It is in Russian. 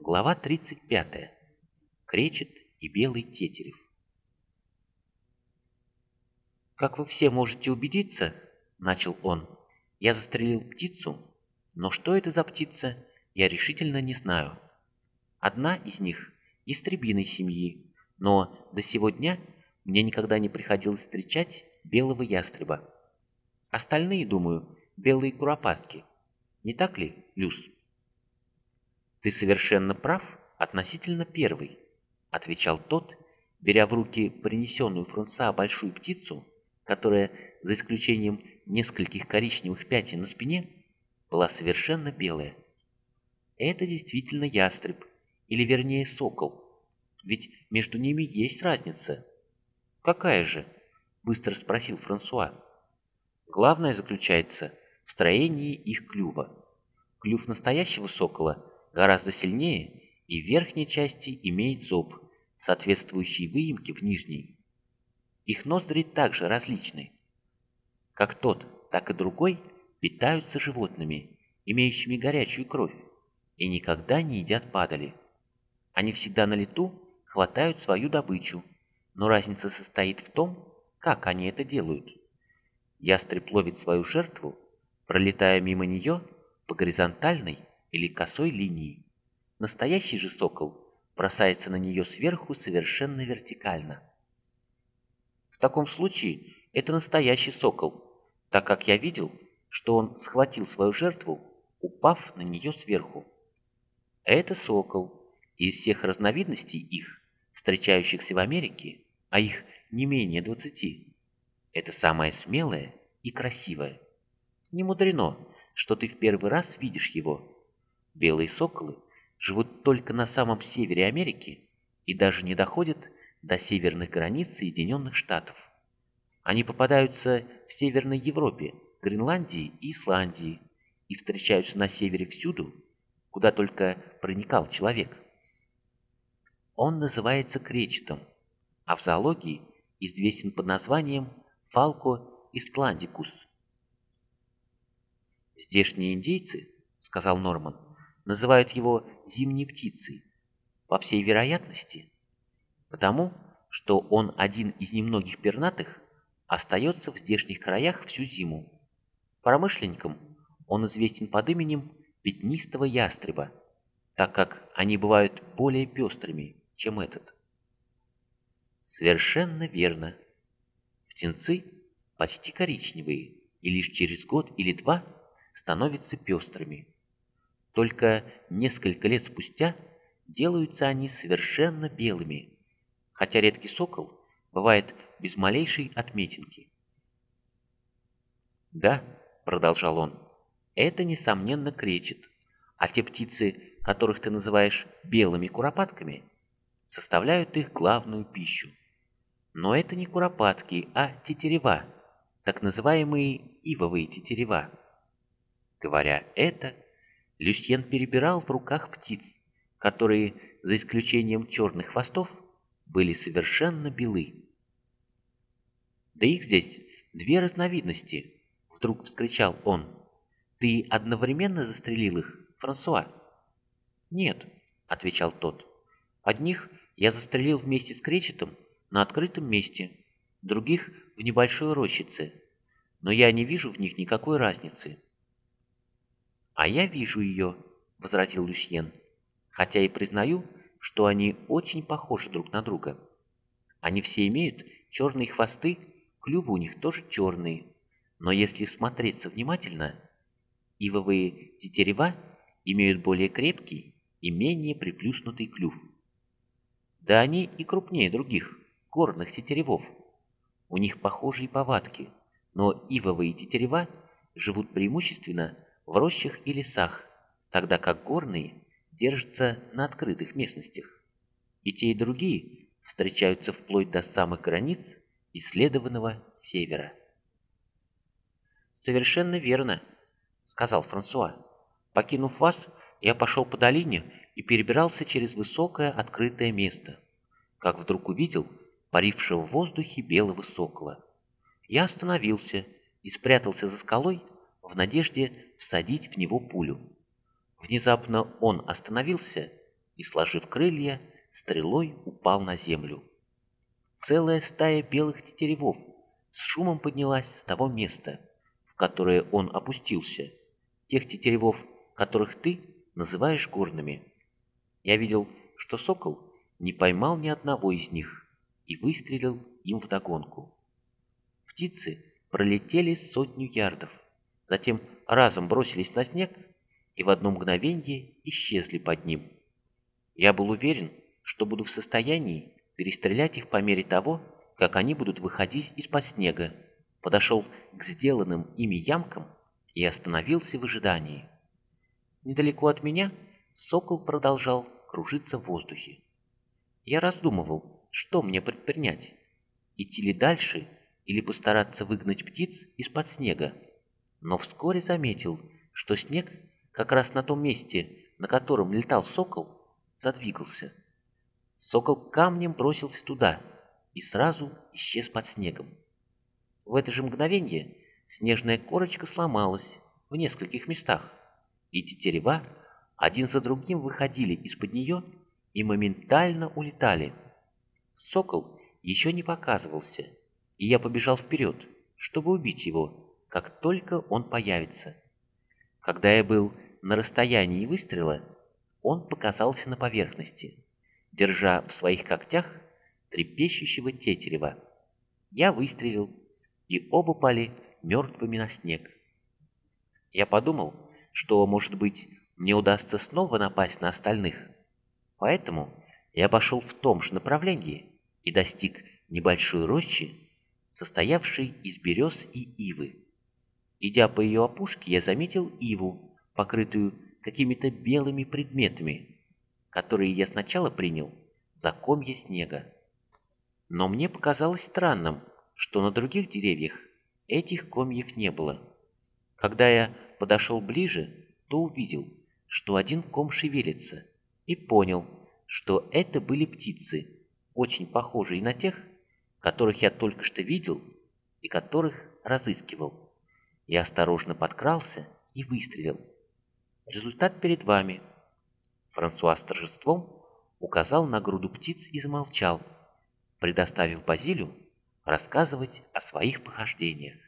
Глава 35. Кречет и белый тетерев. «Как вы все можете убедиться, — начал он, — я застрелил птицу, но что это за птица, я решительно не знаю. Одна из них — истребиной семьи, но до сего дня мне никогда не приходилось встречать белого ястреба. Остальные, думаю, белые куропатки. Не так ли, Люс?» «Ты совершенно прав относительно первой», — отвечал тот, беря в руки принесенную Фрунса большую птицу, которая, за исключением нескольких коричневых пятен на спине, была совершенно белая. Это действительно ястреб, или вернее сокол, ведь между ними есть разница. «Какая же?» — быстро спросил Франсуа. «Главное заключается в строении их клюва. Клюв настоящего сокола гораздо сильнее и в верхней части имеет зоб, соответствующий выемке в нижней. Их ноздри также различны. Как тот, так и другой питаются животными, имеющими горячую кровь, и никогда не едят падали. Они всегда на лету хватают свою добычу, но разница состоит в том, как они это делают. Ястреб ловит свою жертву, пролетая мимо нее по горизонтальной или косой линии. Настоящий же сокол бросается на нее сверху совершенно вертикально. В таком случае это настоящий сокол, так как я видел, что он схватил свою жертву, упав на нее сверху. Это сокол, и из всех разновидностей их, встречающихся в Америке, а их не менее двадцати, это самое смелое и красивое. Не мудрено, что ты в первый раз видишь его, Белые соколы живут только на самом севере Америки и даже не доходят до северных границ Соединенных Штатов. Они попадаются в Северной Европе, Гренландии и Исландии и встречаются на севере всюду, куда только проникал человек. Он называется кречетом, а в зоологии известен под названием фалко истландикус. «Здешние индейцы, — сказал Норман, — называют его зимней птицей, по всей вероятности, потому что он один из немногих пернатых, остается в здешних краях всю зиму. Промышленникам он известен под именем пятнистого ястреба, так как они бывают более пестрыми, чем этот. Совершенно верно. Птенцы почти коричневые и лишь через год или два становятся пестрыми. Только несколько лет спустя делаются они совершенно белыми, хотя редкий сокол бывает без малейшей отметинки. «Да», — продолжал он, — «это, несомненно, кречет, а те птицы, которых ты называешь белыми куропатками, составляют их главную пищу. Но это не куропатки, а тетерева, так называемые ивовые тетерева. Говоря это, Люсьен перебирал в руках птиц, которые, за исключением черных хвостов, были совершенно белы. «Да их здесь две разновидности!» — вдруг вскричал он. «Ты одновременно застрелил их, Франсуа?» «Нет», — отвечал тот. «Одних я застрелил вместе с кречетом на открытом месте, других — в небольшой рощице, но я не вижу в них никакой разницы». «А я вижу ее», — возразил Люсьен, «хотя и признаю, что они очень похожи друг на друга. Они все имеют черные хвосты, клювы у них тоже черные, но если смотреться внимательно, ивовые тетерева имеют более крепкий и менее приплюснутый клюв. Да они и крупнее других, горных тетеревов. У них похожие повадки, но ивовые тетерева живут преимущественно в рощах и лесах, тогда как горные держатся на открытых местностях. И те, и другие встречаются вплоть до самых границ исследованного севера. «Совершенно верно», — сказал Франсуа. «Покинув вас, я пошел по долине и перебирался через высокое открытое место, как вдруг увидел парившего в воздухе белого сокола. Я остановился и спрятался за скалой, в надежде всадить в него пулю. Внезапно он остановился и, сложив крылья, стрелой упал на землю. Целая стая белых тетеревов с шумом поднялась с того места, в которое он опустился, тех тетеревов, которых ты называешь горными. Я видел, что сокол не поймал ни одного из них и выстрелил им вдогонку. Птицы пролетели сотню ярдов, затем разом бросились на снег и в одно мгновенье исчезли под ним. Я был уверен, что буду в состоянии перестрелять их по мере того, как они будут выходить из-под снега, подошел к сделанным ими ямкам и остановился в ожидании. Недалеко от меня сокол продолжал кружиться в воздухе. Я раздумывал, что мне предпринять, идти ли дальше или постараться выгнать птиц из-под снега, но вскоре заметил, что снег как раз на том месте, на котором летал сокол, задвигался. Сокол камнем бросился туда и сразу исчез под снегом. В это же мгновение снежная корочка сломалась в нескольких местах, и тетерева один за другим выходили из-под нее и моментально улетали. Сокол еще не показывался, и я побежал вперед, чтобы убить его, как только он появится. Когда я был на расстоянии выстрела, он показался на поверхности, держа в своих когтях трепещущего тетерева. Я выстрелил, и оба пали мертвыми на снег. Я подумал, что, может быть, мне удастся снова напасть на остальных. Поэтому я пошел в том же направлении и достиг небольшой рощи, состоявшей из берез и ивы. Идя по ее опушке, я заметил иву, покрытую какими-то белыми предметами, которые я сначала принял за комья снега. Но мне показалось странным, что на других деревьях этих комьев не было. Когда я подошел ближе, то увидел, что один ком шевелится, и понял, что это были птицы, очень похожие на тех, которых я только что видел и которых разыскивал. Я осторожно подкрался и выстрелил. Результат перед вами. Франсуа с торжеством указал на груду птиц и замолчал, предоставив Базилю рассказывать о своих похождениях.